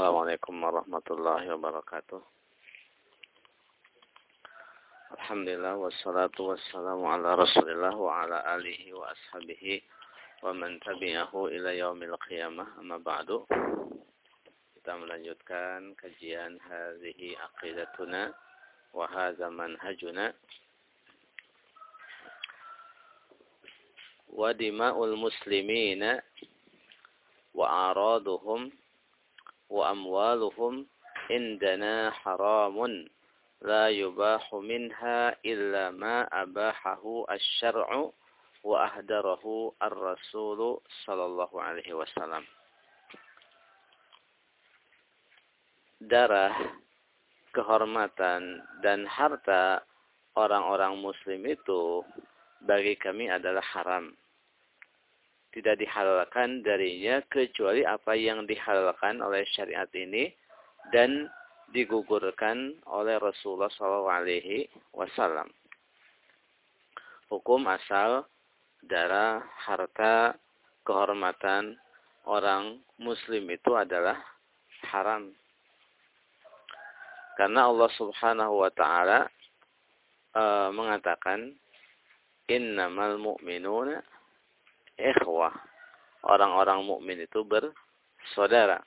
Assalamualaikum warahmatullahi wabarakatuh. Alhamdulillah wassalatu wassalamu ala Rasulillah wa ala alihi wa ashabihi wa man tabi'ahu ila yaumil qiyamah amma ba'du. Kita melanjutkan kajian hadhihi aqidatuna wa hadza manhajuna. Wa dima'ul muslimina wa araduhum wa amwaluhum indana haramun la yubahu minha illa ma abahahu وأهدره الرسول wa ahdarahu ar-rasulu. Darah, kehormatan dan harta orang-orang muslim itu bagi kami adalah haram tidak dihalalkan darinya kecuali apa yang dihalalkan oleh syariat ini dan digugurkan oleh Rasulullah SAW. Hukum asal darah, harta, kehormatan orang muslim itu adalah haram. Karena Allah Subhanahu wa taala e, mengatakan innamal mu'minuna ikhwah. Orang-orang mukmin itu bersaudara.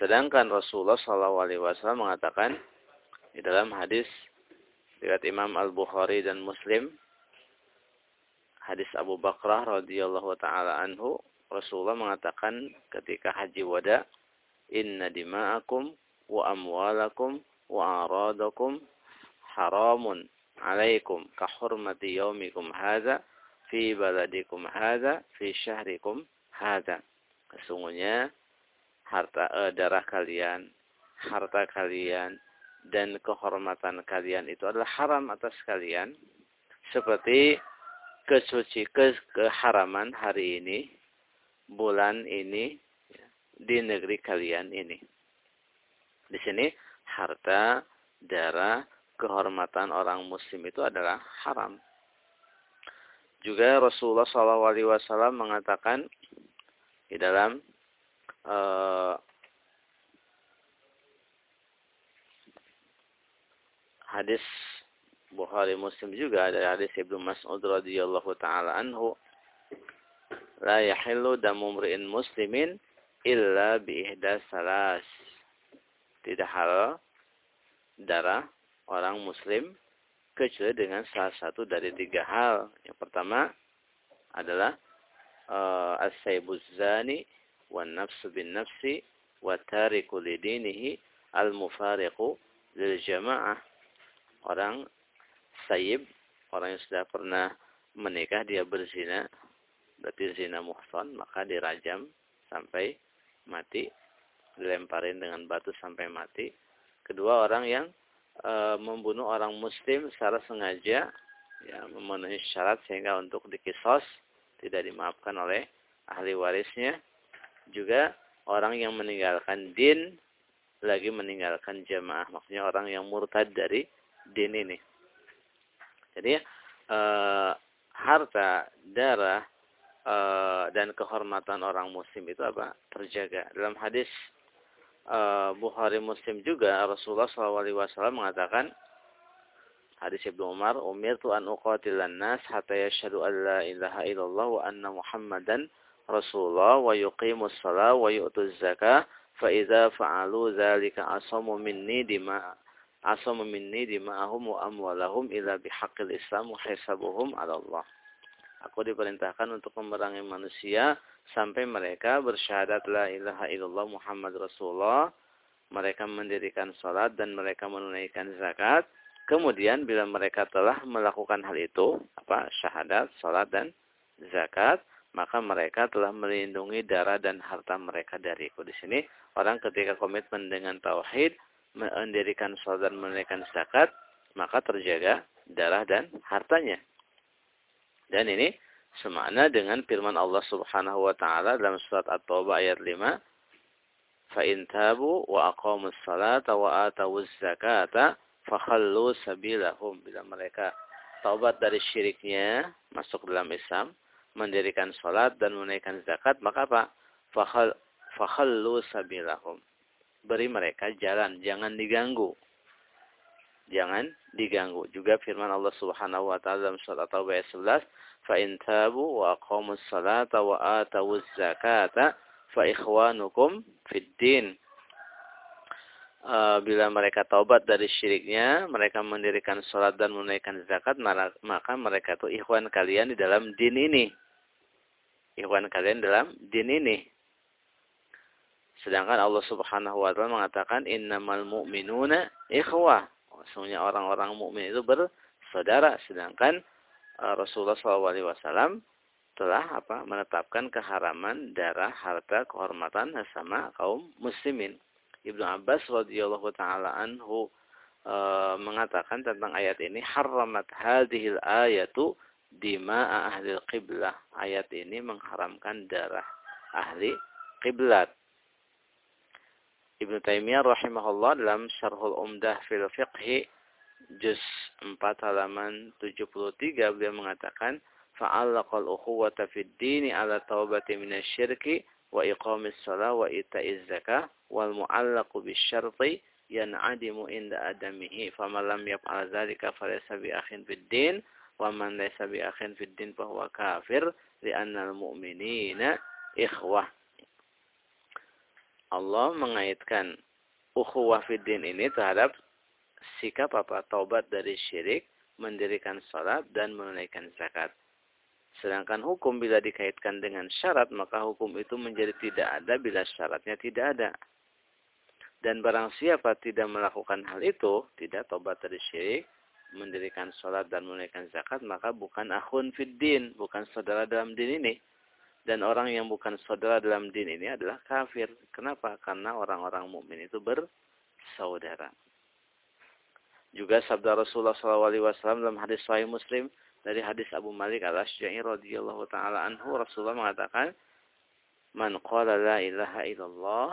Sedangkan Rasulullah SAW mengatakan di dalam hadis riwayat Imam Al Bukhari dan Muslim, hadis Abu Bakrah radhiyallahu taala anhu, Rasulullah mengatakan ketika haji wada, Inna dima'akum wa amwalakum wa aradakum haramun alaikum kahurmati yaumikum hadza fi baladikum hadza fi syahrikum hadza. Sesungguhnya harta eh, darah kalian, harta kalian dan kehormatan kalian itu adalah haram atas kalian seperti kesuci ke keharaman hari ini, bulan ini di negeri kalian ini. Di sini harta, darah, kehormatan orang muslim itu adalah haram. Juga Rasulullah SAW mengatakan di dalam uh, hadis Bukhari Muslim juga ada hadis Ibnu Mas'ud radhiyallahu taala anhu la yahillu damu mri'in muslimin illa bi salas. Tidak halal darah orang muslim kecuali dengan salah satu dari tiga hal. Yang pertama adalah uh, as-saybuz zani wan nafsu bin nafsi wa tariku lidinihi al-mufariqu lil jamaah. Orang sayyib, orang yang sudah pernah menikah dia berzina, berarti zina muhsan, maka dirajam sampai mati, dilemparin dengan batu sampai mati. Kedua orang yang e, membunuh orang muslim secara sengaja ya memenuhi syarat sehingga untuk dikisos tidak dimaafkan oleh ahli warisnya. Juga orang yang meninggalkan din lagi meninggalkan jamaah maksudnya orang yang murtad dari din ini. Jadi e, harta darah e, dan kehormatan orang muslim itu apa? Terjaga. Dalam hadis uh, Bukhari Muslim juga Rasulullah SAW mengatakan hadis Ibnu Umar umirtu an uqatilan nas hatta yashhadu an la ilaha illallah wa anna muhammadan rasulullah wa yuqimus salat wa yu'tuz zakah fa idza fa'alu dzalika asamu minni dima asamu minni dima'ahum wa amwalahum ila bihaqqil islam wa hisabuhum 'ala Allah. Aku diperintahkan untuk memerangi manusia sampai mereka bersyahadat la ilaha illallah Muhammad Rasulullah. Mereka mendirikan sholat dan mereka menunaikan zakat. Kemudian bila mereka telah melakukan hal itu, apa syahadat, sholat dan zakat, maka mereka telah melindungi darah dan harta mereka dariku. Di sini orang ketika komitmen dengan tauhid, mendirikan sholat dan menunaikan zakat, maka terjaga darah dan hartanya. Dan ini semakna dengan firman Allah Subhanahu wa taala dalam surat At-Taubah ayat 5, "Fa in tabu wa aqamus salata wa atawuz zakata fakhallu sabilahum." Bila mereka taubat dari syiriknya, masuk dalam Islam, mendirikan salat dan menunaikan zakat, maka apa? Fakhal fakhallu sabilahum. beri mereka jalan, jangan diganggu. Jangan diganggu. Juga firman Allah Subhanahu wa taala dalam surat At-Taubah ayat 11, "Fa in tabu wa aqamus salata wa atawuz zakata fa ikhwanukum fid din." Uh, bila mereka taubat dari syiriknya, mereka mendirikan sholat dan menunaikan zakat, maka mereka itu ikhwan kalian di dalam din ini. Ikhwan kalian dalam din ini. Sedangkan Allah Subhanahu wa taala mengatakan innamal mu'minuna ikhwah. Sesungguhnya orang-orang mukmin itu bersaudara sedangkan Rasulullah SAW telah apa menetapkan keharaman darah, harta, kehormatan sama kaum muslimin. Ibnu Abbas radhiyallahu taala anhu e, mengatakan tentang ayat ini haramat hadhil ayatu dima ahli qiblah. Ayat ini mengharamkan darah ahli qiblat. Ibnu Taimiyah rahimahullah dalam Syarhul Umdah fil Fiqhi juz 4 halaman 73 beliau mengatakan fa'allaqal ukhuwata fid dini ala taubati minasyirki wa iqamis shalah wa ita'iz zakah wal mu'allaqu bisyarti yan'adimu inda adamihi. Faman lam yaf'al dzalika falaysa bi akhin fid din wa man laysa bi akhin fid din fa huwa kafir li'anna al mu'minina ikhwah. Allah mengaitkan ukhuwah fiddin ini terhadap sikap apa taubat dari syirik, mendirikan salat dan menunaikan zakat. Sedangkan hukum bila dikaitkan dengan syarat, maka hukum itu menjadi tidak ada bila syaratnya tidak ada. Dan barang siapa tidak melakukan hal itu, tidak taubat dari syirik, mendirikan sholat dan menunaikan zakat, maka bukan akhun fiddin, bukan saudara dalam din ini. Dan orang yang bukan saudara dalam din ini adalah kafir. Kenapa? Karena orang-orang mukmin itu bersaudara. Juga sabda Rasulullah SAW dalam hadis Sahih Muslim dari hadis Abu Malik al Ashja'i radhiyallahu taala anhu Rasulullah mengatakan Man qala la ilaha illallah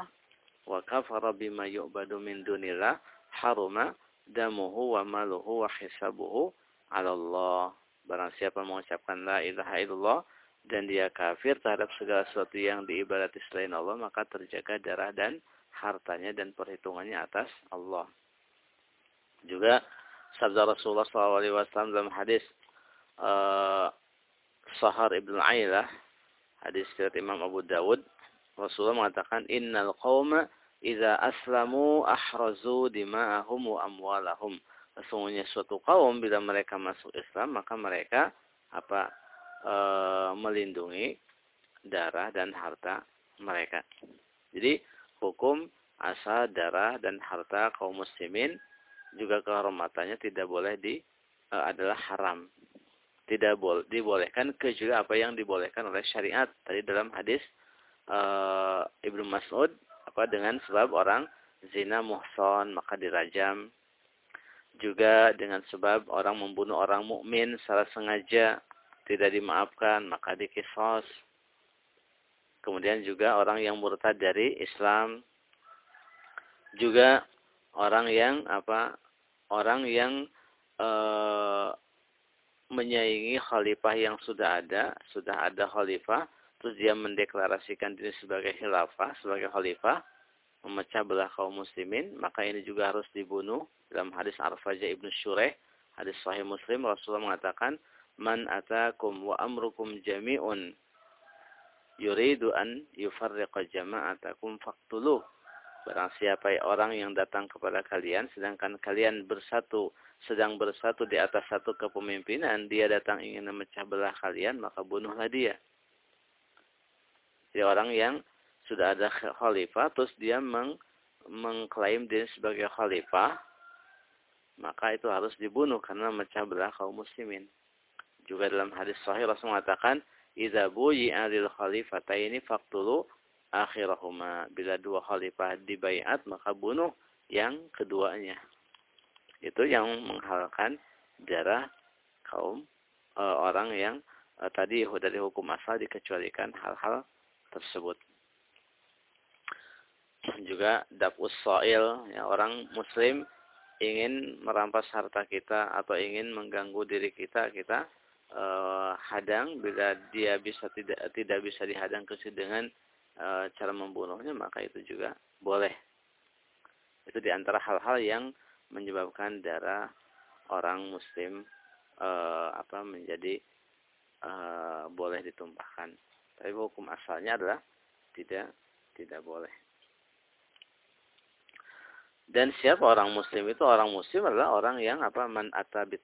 wa kafara bima yu'badu min dunillah haruma damuhu wa maluhu wa hisabuhu 'ala Allah. Barang siapa mengucapkan la ilaha illallah dan dia kafir terhadap segala sesuatu yang diibadati selain Allah, maka terjaga darah dan hartanya dan perhitungannya atas Allah. Juga sabda Rasulullah SAW dalam hadis uh, Sahar ibn Ailah, hadis dari Imam Abu Dawud, Rasulullah mengatakan, Innal qawma idza aslamu ahrazu dima'ahum wa amwalahum. Sesungguhnya suatu kaum bila mereka masuk Islam, maka mereka apa e, melindungi darah dan harta mereka. Jadi hukum asal darah dan harta kaum muslimin juga kehormatannya tidak boleh di e, adalah haram. Tidak boleh dibolehkan kecuali apa yang dibolehkan oleh syariat. Tadi dalam hadis e, Ibnu Mas'ud apa dengan sebab orang zina muhson maka dirajam juga dengan sebab orang membunuh orang mukmin secara sengaja tidak dimaafkan maka dikisos. Kemudian juga orang yang murtad dari Islam juga orang yang apa orang yang e, menyaingi khalifah yang sudah ada, sudah ada khalifah, terus dia mendeklarasikan diri sebagai khilafah, sebagai khalifah, memecah belah kaum muslimin, maka ini juga harus dibunuh. Dalam hadis Arfajah ibnu Shureh, hadis Sahih Muslim, Rasulullah mengatakan, man atakum wa amrukum jami'un yuridu an yufarriqa jama'atakum faqtuluh. Barang siapa orang yang datang kepada kalian sedangkan kalian bersatu sedang bersatu di atas satu kepemimpinan, dia datang ingin memecah belah kalian, maka bunuhlah dia. Jadi orang yang sudah ada khalifah terus dia meng, mengklaim diri sebagai khalifah, maka itu harus dibunuh karena memecah belah kaum muslimin. Juga dalam hadis sahih Rasul mengatakan, "Idza buyi'a lil khalifataini faqtulu akhirahuma." Bila dua khalifah dibaiat, maka bunuh yang keduanya. Itu yang menghalalkan darah kaum e, orang yang e, tadi dari hukum asal dikecualikan hal-hal tersebut. Juga dapus soil, ya, orang muslim ingin merampas harta kita atau ingin mengganggu diri kita, kita uh, hadang bila dia bisa tidak tidak bisa dihadang ke dengan uh, cara membunuhnya maka itu juga boleh Itu di antara hal-hal yang menyebabkan darah orang muslim uh, apa menjadi uh, boleh ditumpahkan. Tapi hukum asalnya adalah tidak tidak boleh. Dan siapa orang muslim itu? Orang muslim adalah orang yang apa man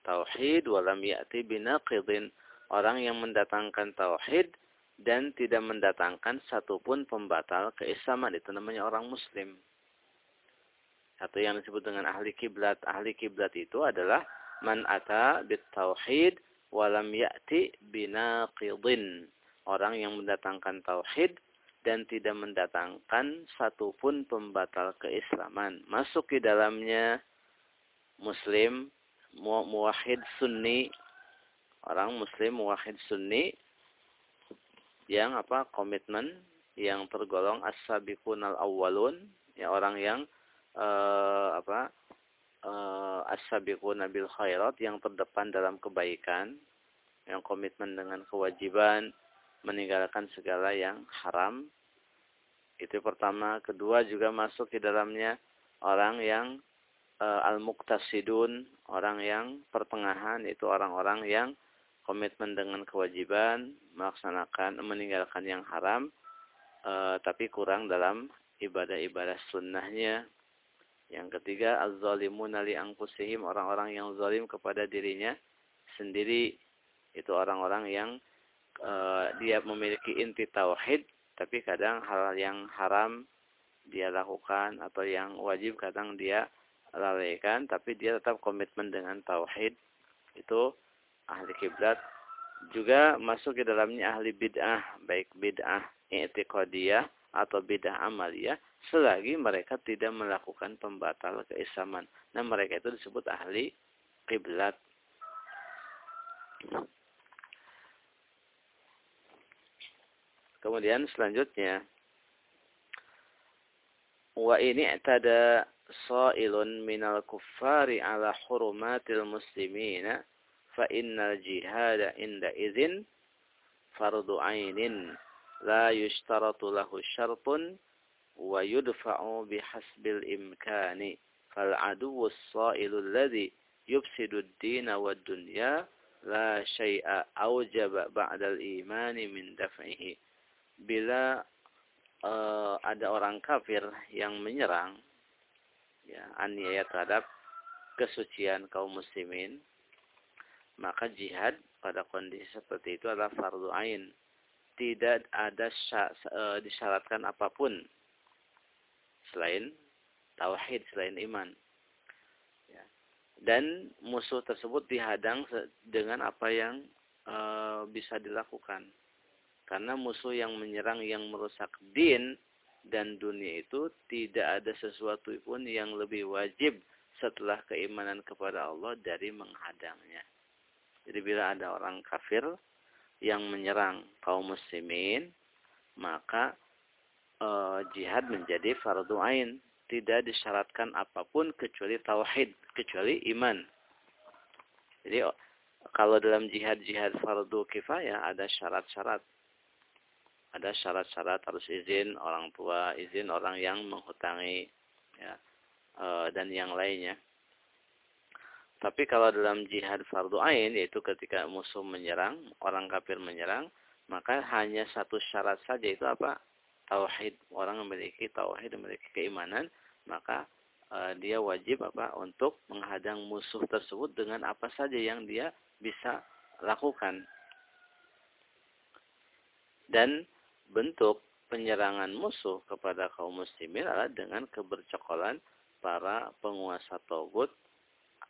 tauhid wa lam ya'ti binaqidin. Orang yang mendatangkan tauhid dan tidak mendatangkan satupun pembatal keislaman itu namanya orang muslim. Satu yang disebut dengan ahli kiblat. Ahli kiblat itu adalah man ata tauhid wa lam ya'ti binaqidin. Orang yang mendatangkan tauhid dan tidak mendatangkan satupun pembatal keislaman. Masuk di dalamnya muslim, muwahid sunni, orang muslim muwahid sunni yang apa komitmen yang tergolong as-sabiqun al-awwalun, ya orang yang uh, apa uh, as-sabiqun bil khairat yang terdepan dalam kebaikan, yang komitmen dengan kewajiban, meninggalkan segala yang haram. Itu pertama. Kedua juga masuk di dalamnya orang yang e, al-muqtasidun, orang yang pertengahan, itu orang-orang yang komitmen dengan kewajiban, melaksanakan, meninggalkan yang haram, e, tapi kurang dalam ibadah-ibadah sunnahnya. Yang ketiga, az-zalimun li anfusihim, orang-orang yang zalim kepada dirinya sendiri. Itu orang-orang yang uh, dia memiliki inti tauhid tapi kadang hal yang haram dia lakukan atau yang wajib kadang dia lalaikan tapi dia tetap komitmen dengan tauhid itu ahli kiblat juga masuk ke dalamnya ahli bid'ah baik bid'ah i'tiqadiyah atau bid'ah amaliyah selagi mereka tidak melakukan pembatal keislaman. Nah, mereka itu disebut ahli kiblat. Kemudian selanjutnya wa ini i'tada sa'ilun minal kuffari ala hurumatil muslimina fa innal jihada inda idzin fardu ainin. La yushtaratu lahu syartun wa yudfa'u bihasbil imkani. Fal aduwwu as-sa'ilu alladhi yufsidu ad-dina wad-dunya la syai'a awjaba ba'da al-imani min daf'ihi. Bila uh, ada orang kafir yang menyerang ya aniaya terhadap kesucian kaum muslimin maka jihad pada kondisi seperti itu adalah fardu ain tidak ada uh, disyaratkan apa pun selain tauhid selain iman ya. dan musuh tersebut dihadang dengan apa yang uh, bisa dilakukan karena musuh yang menyerang yang merusak din dan dunia itu tidak ada sesuatu pun yang lebih wajib setelah keimanan kepada Allah dari menghadangnya. Jadi bila ada orang kafir yang menyerang kaum muslimin, maka e, jihad menjadi fardu ain. Tidak disyaratkan apa pun kecuali tauhid, kecuali iman. Jadi kalau dalam jihad-jihad fardu kifayah ada syarat-syarat ada syarat-syarat harus izin orang tua, izin orang yang menghutangi ya, e, dan yang lainnya. Tapi kalau dalam jihad fardu ain yaitu ketika musuh menyerang, orang kafir menyerang, maka hanya satu syarat saja itu apa? Tauhid. Orang memiliki tauhid, memiliki keimanan, maka e, dia wajib apa? Untuk menghadang musuh tersebut dengan apa saja yang dia bisa lakukan. Dan bentuk penyerangan musuh kepada kaum muslimin adalah dengan kebercokolan para penguasa togut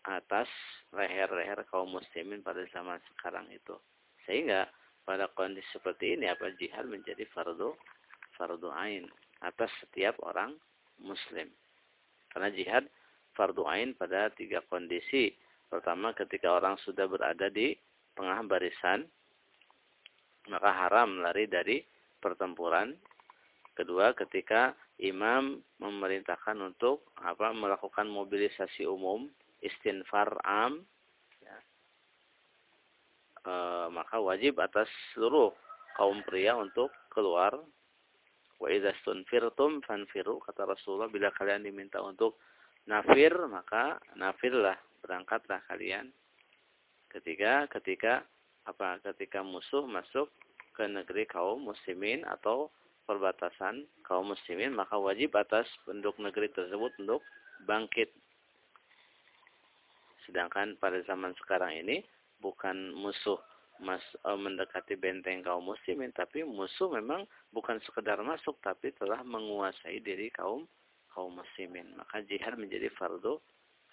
atas leher-leher kaum muslimin pada zaman sekarang itu. Sehingga pada kondisi seperti ini apa jihad menjadi fardu fardu ain atas setiap orang muslim. Karena jihad fardu ain pada tiga kondisi. Pertama ketika orang sudah berada di tengah barisan maka haram lari dari pertempuran. Kedua, ketika imam memerintahkan untuk apa melakukan mobilisasi umum, istinfar am, ya, e, maka wajib atas seluruh kaum pria untuk keluar. Wa idza stunfirtum fanfiru kata Rasulullah bila kalian diminta untuk nafir maka nafirlah berangkatlah kalian. Ketika ketika apa ketika musuh masuk ke negeri kaum muslimin atau perbatasan kaum muslimin maka wajib atas penduduk negeri tersebut untuk bangkit sedangkan pada zaman sekarang ini bukan musuh mas, e, mendekati benteng kaum muslimin tapi musuh memang bukan sekedar masuk tapi telah menguasai diri kaum kaum muslimin. Maka jihad menjadi fardu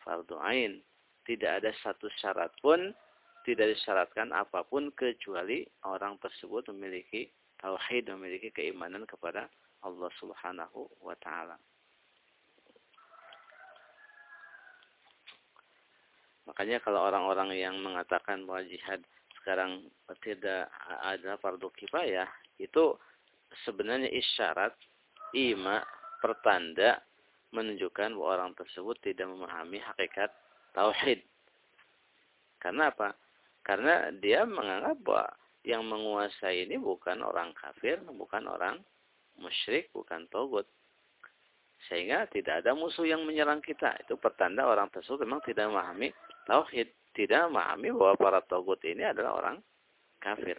fardu ain. Tidak ada satu syarat pun tidak disyaratkan apa pun kecuali orang tersebut memiliki tauhid memiliki keimanan kepada Allah Subhanahu wa taala Makanya kalau orang-orang yang mengatakan bahwa jihad sekarang tidak ada fardu kifayah itu sebenarnya isyarat ima pertanda menunjukkan bahwa orang tersebut tidak memahami hakikat tauhid. Karena apa? Karena dia menganggap bahwa yang menguasai ini bukan orang kafir, bukan orang musyrik, bukan togut. Sehingga tidak ada musuh yang menyerang kita. Itu pertanda orang tersebut memang tidak memahami tauhid tidak memahami bahwa para togut ini adalah orang kafir.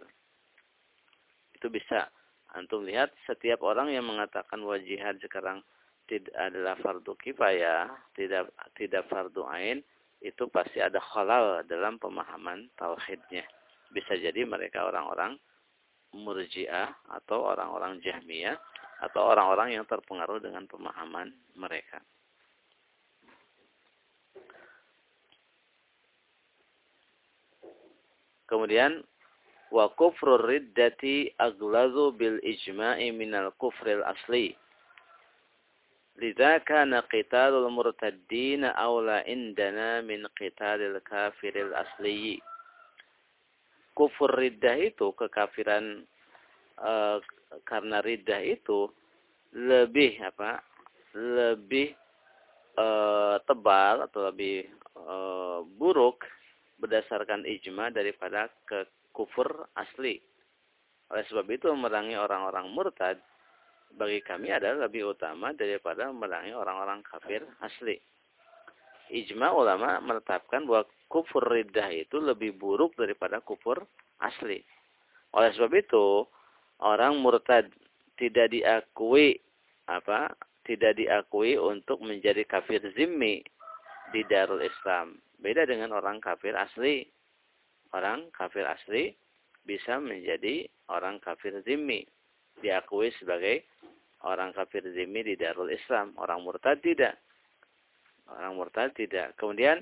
Itu bisa antum lihat setiap orang yang mengatakan wajihan sekarang tidak adalah fardu kifayah, tidak tidak fardu ain, itu pasti ada halal dalam pemahaman tauhidnya. Bisa jadi mereka orang-orang murjiah atau orang-orang jahmiyah atau orang-orang yang terpengaruh dengan pemahaman mereka. Kemudian wa kufrur riddati aglazu bil ijma'i minal kufril asli. Lidha kana qitalul murtaddin awla indana min qitalil kafiril asli. Kufur riddah itu kekafiran uh, karena riddah itu lebih apa? lebih uh, tebal atau lebih uh, buruk berdasarkan ijma daripada ke kufur asli. Oleh sebab itu memerangi orang-orang murtad bagi kami adalah lebih utama daripada memerangi orang-orang kafir asli. Ijma ulama menetapkan bahwa kufur riddah itu lebih buruk daripada kufur asli. Oleh sebab itu, orang murtad tidak diakui apa? Tidak diakui untuk menjadi kafir zimmi di Darul Islam. Beda dengan orang kafir asli. Orang kafir asli bisa menjadi orang kafir zimmi. Diakui sebagai orang kafir zimmi di Darul Islam. Orang murtad tidak. Orang murtad tidak. Kemudian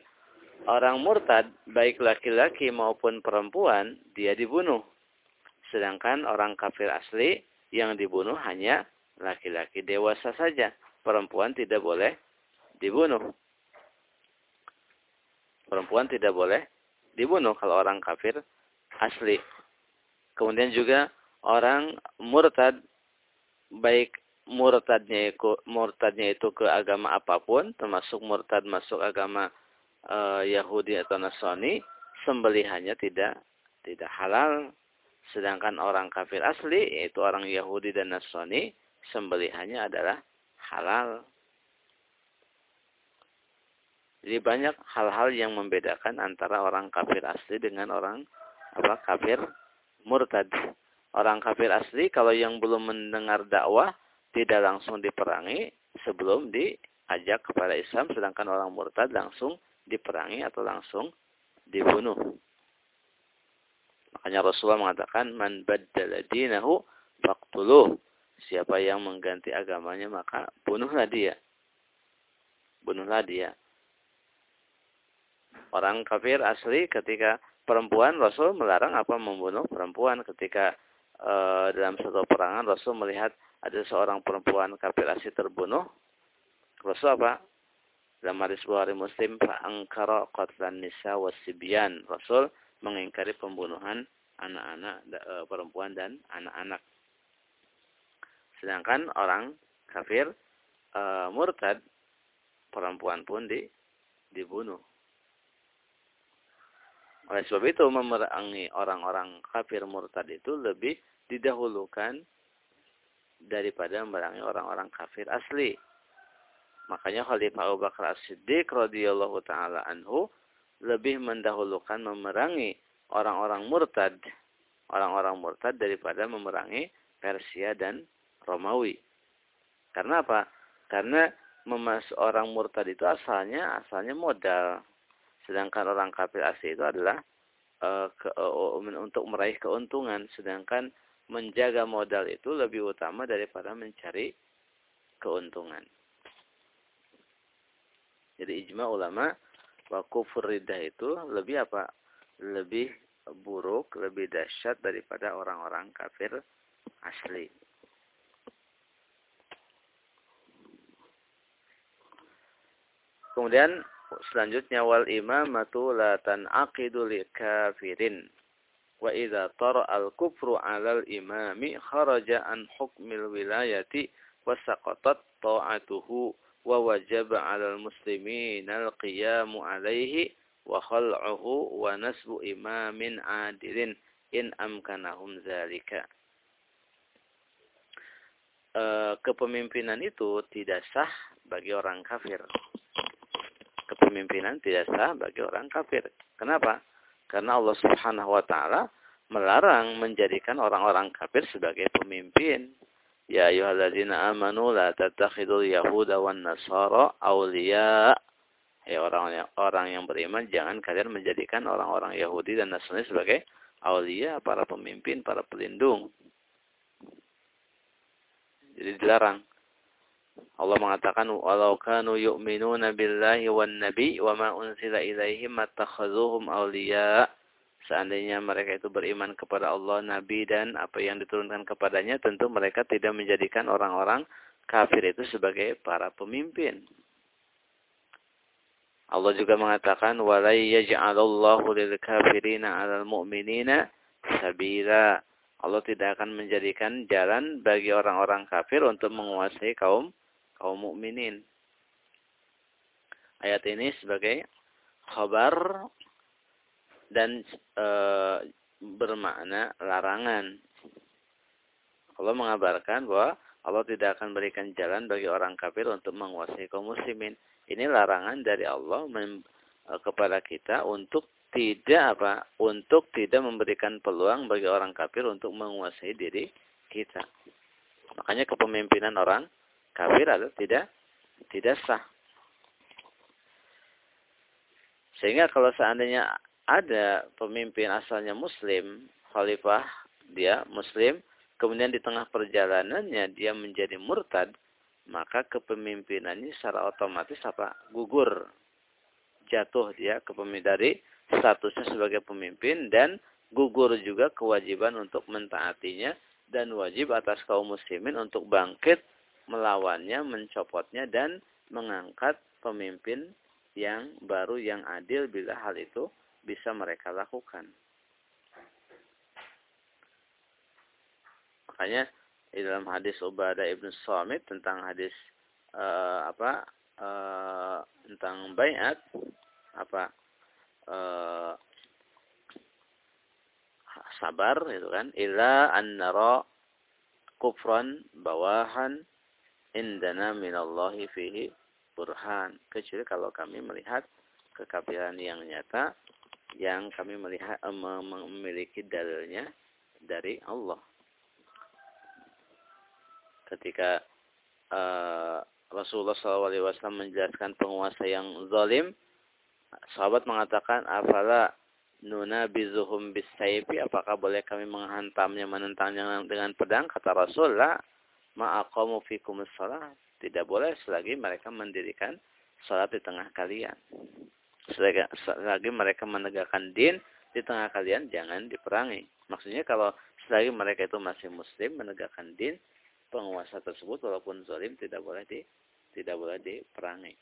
orang murtad baik laki-laki maupun perempuan dia dibunuh. Sedangkan orang kafir asli yang dibunuh hanya laki-laki dewasa saja. Perempuan tidak boleh dibunuh perempuan tidak boleh dibunuh kalau orang kafir asli. Kemudian juga orang murtad baik murtadnya itu, murtadnya itu ke agama apa pun termasuk murtad masuk agama e, Yahudi atau Nasrani sembelihannya tidak tidak halal sedangkan orang kafir asli yaitu orang Yahudi dan Nasrani sembelihannya adalah halal jadi banyak hal-hal yang membedakan antara orang kafir asli dengan orang apa kafir murtad. Orang kafir asli kalau yang belum mendengar dakwah tidak langsung diperangi sebelum diajak kepada Islam sedangkan orang murtad langsung diperangi atau langsung dibunuh. Makanya Rasulullah mengatakan man baddala dinahu faqtuluh. Siapa yang mengganti agamanya maka bunuhlah dia. Bunuhlah dia orang kafir asli ketika perempuan Rasul melarang apa membunuh perempuan. Ketika e, dalam satu perangan Rasul melihat ada seorang perempuan kafir asli terbunuh Rasul apa? Dalam hadis Bukhari Muslim fa'angkara qatlan nisa wasibyan Rasul mengingkari pembunuhan anak-anak e, perempuan dan anak-anak. Sedangkan orang kafir e, murtad perempuan pun di dibunuh oleh sebab itu memerangi orang-orang kafir murtad itu lebih didahulukan daripada memerangi orang-orang kafir asli. Makanya Khalifah Abu Bakar As-Siddiq radhiyallahu taala anhu lebih mendahulukan memerangi orang-orang murtad, orang-orang murtad daripada memerangi Persia dan Romawi. Karena apa? Karena memas orang murtad itu asalnya asalnya modal. Sedangkan orang kafir asli itu adalah uh, ke, uh, untuk meraih keuntungan. Sedangkan menjaga modal itu lebih utama daripada mencari keuntungan. Jadi ijma ulama bahwa kufur itu lebih apa? Lebih buruk, lebih dahsyat daripada orang-orang kafir asli. Kemudian selanjutnya wal imamatu la tan'aqidu li kafirin. Wa idza tara al kufru 'ala al imami kharaja an hukmil wilayati wa saqatat ta'atuhu wa wajaba 'ala al muslimin al qiyamu 'alaihi wa khal'uhu wa nasbu imamin 'adilin in amkanahum zalika. E, kepemimpinan itu tidak sah bagi orang kafir kepemimpinan tidak sah bagi orang kafir. Kenapa? Karena Allah Subhanahu wa taala melarang menjadikan orang-orang kafir sebagai pemimpin. Ya ayyuhalladzina amanu la tattakhidul yahuda wan nasara awliya. Ya orang yang, orang yang beriman jangan kalian menjadikan orang-orang Yahudi dan Nasrani sebagai awliya, para pemimpin, para pelindung. Jadi dilarang. Allah mengatakan walau kanu yu'minuna billahi wan nabi wa ma unzila ilaihim mattakhazuhum awliya. Seandainya mereka itu beriman kepada Allah nabi dan apa yang diturunkan kepadanya tentu mereka tidak menjadikan orang-orang kafir itu sebagai para pemimpin. Allah juga mengatakan walai yaj'alallahu lil kafirina 'alal mu'minina sabila. Allah tidak akan menjadikan jalan bagi orang-orang kafir untuk menguasai kaum kaum mukminin. Ayat ini sebagai khabar dan e, bermakna larangan. Allah mengabarkan bahwa Allah tidak akan berikan jalan bagi orang kafir untuk menguasai kaum muslimin. Ini larangan dari Allah mem, e, kepada kita untuk tidak apa? Untuk tidak memberikan peluang bagi orang kafir untuk menguasai diri kita. Makanya kepemimpinan orang kafir atau tidak tidak sah. Sehingga kalau seandainya ada pemimpin asalnya muslim, khalifah dia muslim, kemudian di tengah perjalanannya dia menjadi murtad, maka kepemimpinannya secara otomatis apa? gugur. Jatuh dia kepemimpin dari statusnya sebagai pemimpin dan gugur juga kewajiban untuk mentaatinya dan wajib atas kaum muslimin untuk bangkit melawannya, mencopotnya dan mengangkat pemimpin yang baru yang adil bila hal itu bisa mereka lakukan. Makanya di dalam hadis Ubadah ibnu Samit tentang hadis uh, apa uh, tentang bayat apa uh, sabar itu kan ila an nara kufran bawahan indana minallahi fihi burhan. Kecuali kalau kami melihat kekafiran yang nyata yang kami melihat memiliki dalilnya dari Allah. Ketika uh, Rasulullah SAW menjelaskan penguasa yang zalim, sahabat mengatakan, "Afala nuna bizuhum bisayfi? Apakah boleh kami menghantamnya, menentangnya dengan pedang?" Kata Rasulullah, ma'aqamu fikum salat. Tidak boleh selagi mereka mendirikan salat di tengah kalian. Selagi, selagi mereka menegakkan din di tengah kalian, jangan diperangi. Maksudnya kalau selagi mereka itu masih muslim, menegakkan din, penguasa tersebut walaupun zalim tidak boleh di tidak boleh diperangi.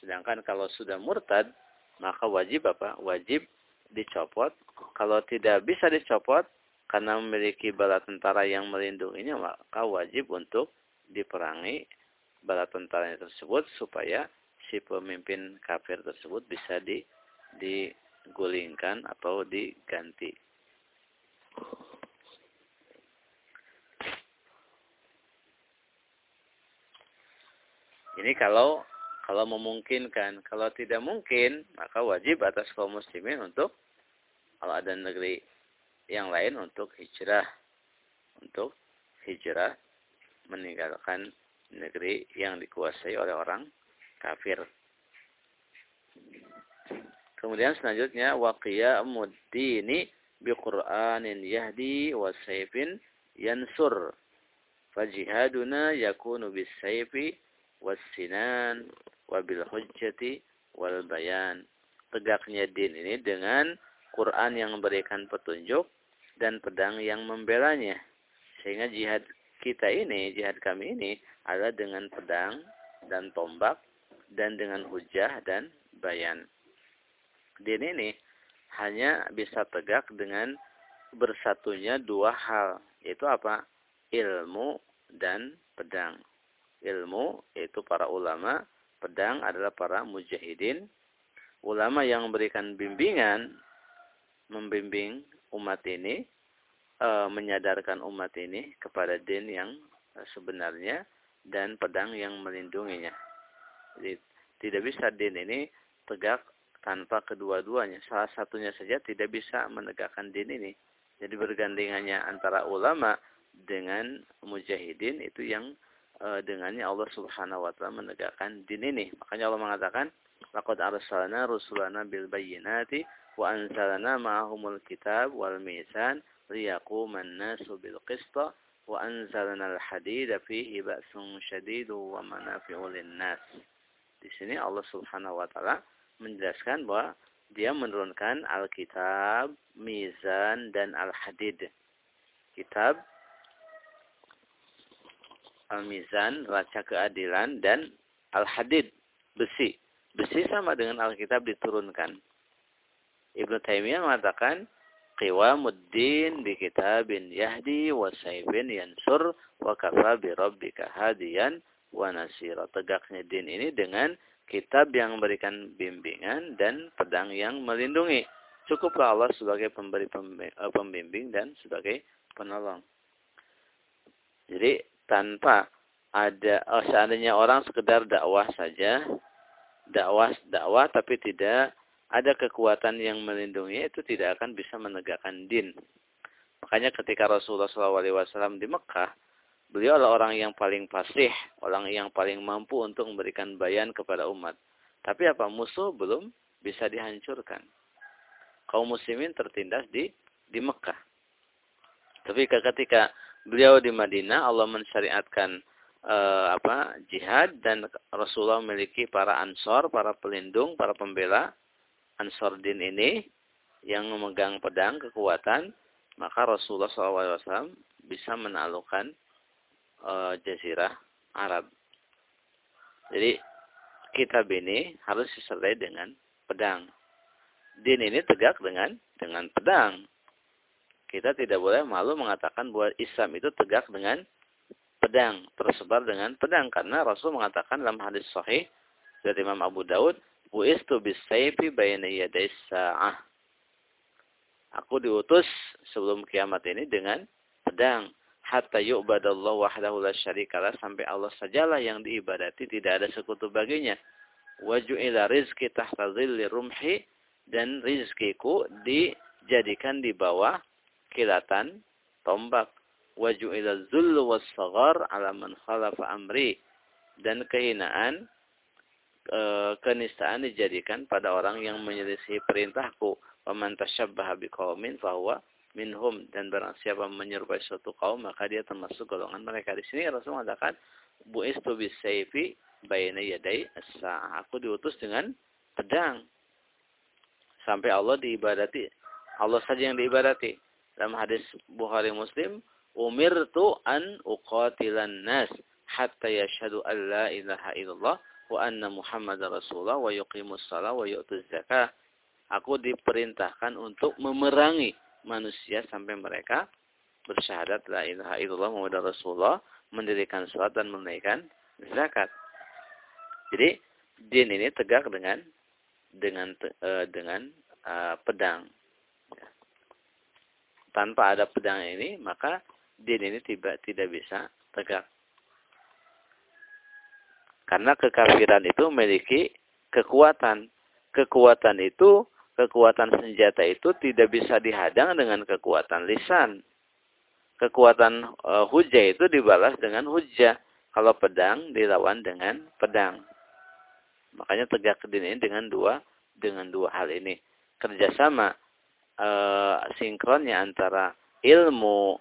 Sedangkan kalau sudah murtad, maka wajib apa? Wajib dicopot. Kalau tidak bisa dicopot, karena memiliki bala tentara yang melindunginya, maka wajib untuk diperangi bala tentaranya tersebut supaya si pemimpin kafir tersebut bisa di, digulingkan atau diganti. Ini kalau kalau memungkinkan, kalau tidak mungkin maka wajib atas kaum muslimin untuk kalau ada negeri yang lain untuk hijrah, untuk hijrah meninggalkan negeri yang dikuasai oleh orang kafir. Kemudian selanjutnya waqiyamuddini biqur'anin yahdi wa sayfin yansur. Fajihaduna yakunu bisayfi was-sinan wabil hujjati wal bayan. Tegaknya din ini dengan Quran yang memberikan petunjuk dan pedang yang membelanya. Sehingga jihad kita ini, jihad kami ini adalah dengan pedang dan tombak dan dengan hujah dan bayan. Din ini hanya bisa tegak dengan bersatunya dua hal, yaitu apa? Ilmu dan pedang. Ilmu yaitu para ulama, pedang adalah para mujahidin. Ulama yang memberikan bimbingan, membimbing umat ini, e, menyadarkan umat ini kepada din yang sebenarnya dan pedang yang melindunginya. Jadi tidak bisa din ini tegak tanpa kedua-duanya. Salah satunya saja tidak bisa menegakkan din ini. Jadi bergandengannya antara ulama dengan mujahidin itu yang e, dengannya Allah Subhanahu wa taala menegakkan din ini. Makanya Allah mengatakan, "Laqad arsalna rusulana bil bayyinati wa anzalna ma'ahumul kitab wal mizan liyaquman nasu bil qista wa anzalna al hadida fihi ba'sun syadidu wa manafi'u lin-nas." Di sini Allah Subhanahu wa taala menjelaskan bahwa dia menurunkan Alkitab, Mizan dan Al-Hadid. Kitab Al-Mizan, raca keadilan, dan Al-Hadid, besi. Besi sama dengan Alkitab diturunkan. Ibnu Taimiyah mengatakan, Qiwamuddin bi kitabin yahdi wa saibin yansur wa kafa bi rabbika hadiyan wa nasira. Tegaknya din ini dengan kitab yang memberikan bimbingan dan pedang yang melindungi. Cukuplah Allah sebagai pemberi eh, pembimbing dan sebagai penolong. Jadi tanpa ada oh, seandainya orang sekedar dakwah saja, dakwah dakwah tapi tidak ada kekuatan yang melindungi itu tidak akan bisa menegakkan din. Makanya ketika Rasulullah SAW di Mekah, beliau adalah orang yang paling fasih, orang yang paling mampu untuk memberikan bayan kepada umat. Tapi apa musuh belum bisa dihancurkan. Kaum muslimin tertindas di di Mekah. Tapi ketika beliau di Madinah Allah mensyariatkan eh, apa jihad dan Rasulullah memiliki para ansor, para pelindung, para pembela ansor din ini yang memegang pedang kekuatan, maka Rasulullah SAW bisa menaklukkan eh, jazirah Arab. Jadi kitab ini harus disertai dengan pedang. Din ini tegak dengan dengan pedang. Kita tidak boleh malu mengatakan bahwa Islam itu tegak dengan pedang, tersebar dengan pedang karena Rasul mengatakan dalam hadis sahih dari Imam Abu Daud, "Buistu bisayfi bayna yaday sa'ah." Aku diutus sebelum kiamat ini dengan pedang hatta yu'badallahu wahdahu la syarikalah sampai Allah sajalah yang diibadati tidak ada sekutu baginya. Wa ju'ila rizqi tahta dhilli rumhi dan rizkiku dijadikan di bawah kilatan tombak waju'ila zullu was-saghar ala man khalafa amri dan kehinaan e, kenistaan dijadikan pada orang yang menyelisih perintahku. Man tasyabbaha biqaumin fahuwa minhum. Dan barang siapa menyerupai suatu kaum maka dia termasuk golongan mereka. Di sini Rasul mengatakan buistu bisayfi bayna yaday as-sa'ah. Aku diutus dengan pedang. Sampai Allah diibadati. Allah saja yang diibadati. Dalam hadis Bukhari Muslim, umirtu an uqatilan nas hatta yashhadu an la ilaha illallah wa anna Muhammad Rasulullah wa yuqimus salah wa yu'tuz zakah. Aku diperintahkan untuk memerangi manusia sampai mereka bersyahadat la ilaha illallah Muhammad Rasulullah, mendirikan salat dan menunaikan zakat. Jadi din ini tegak dengan dengan uh, dengan uh, pedang tanpa ada pedang ini, maka din ini tidak tidak bisa tegak. Karena kekafiran itu memiliki kekuatan. Kekuatan itu, kekuatan senjata itu tidak bisa dihadang dengan kekuatan lisan. Kekuatan e, hujah itu dibalas dengan hujah. Kalau pedang dilawan dengan pedang. Makanya tegak kedin ini dengan dua dengan dua hal ini. Kerjasama e, sinkronnya antara ilmu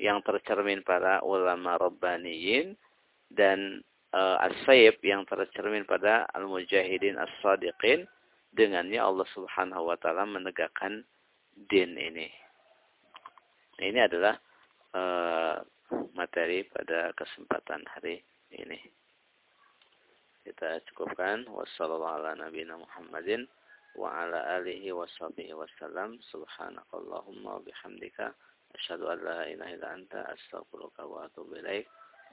yang tercermin para ulama rabbaniyin dan e, as-sayib yang tercermin pada al-mujahidin as-sadiqin dengannya Allah Subhanahu wa taala menegakkan din ini. Ini adalah e, materi pada kesempatan hari ini. Kita cukupkan wassalamualaikum Muhammadin wa ala alihi washabihi wasallam subhanakallahumma wa bihamdika asyhadu an la ilaha illa anta astaghfiruka wa atubu ilaik